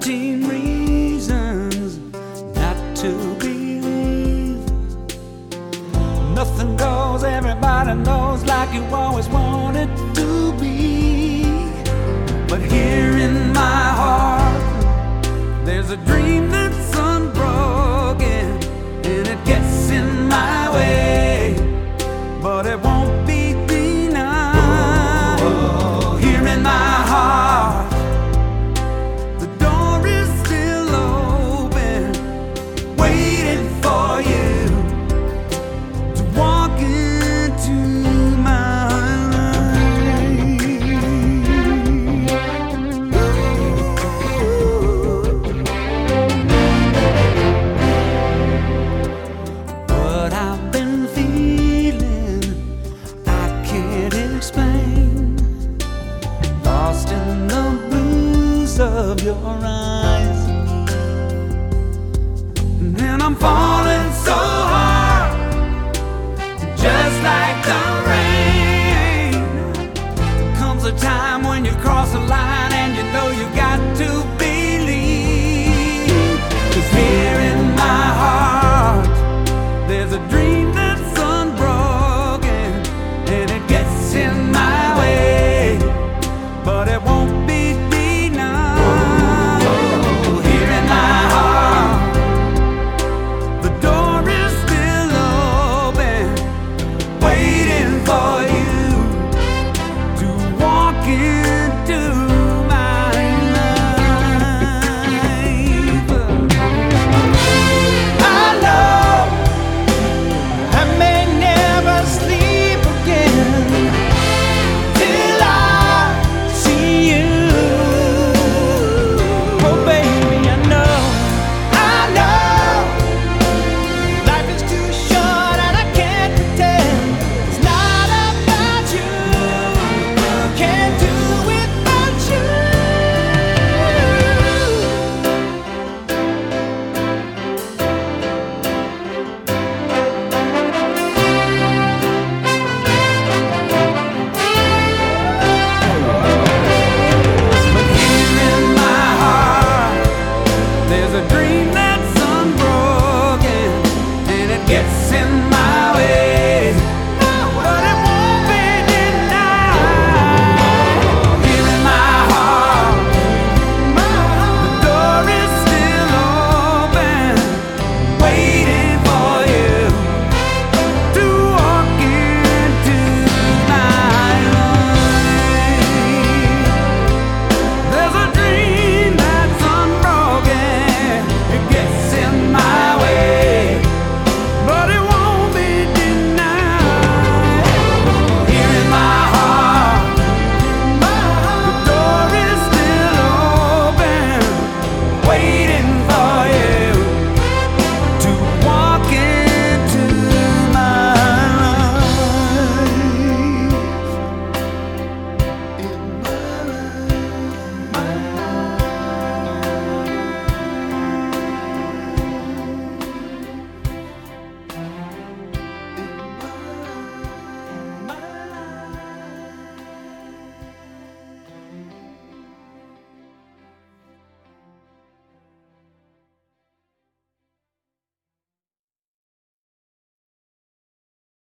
13 reasons not to believe. Nothing goes, everybody knows, like you always wanted to. of your eyes. And I'm falling so hard, just like the rain. Comes a time. There's a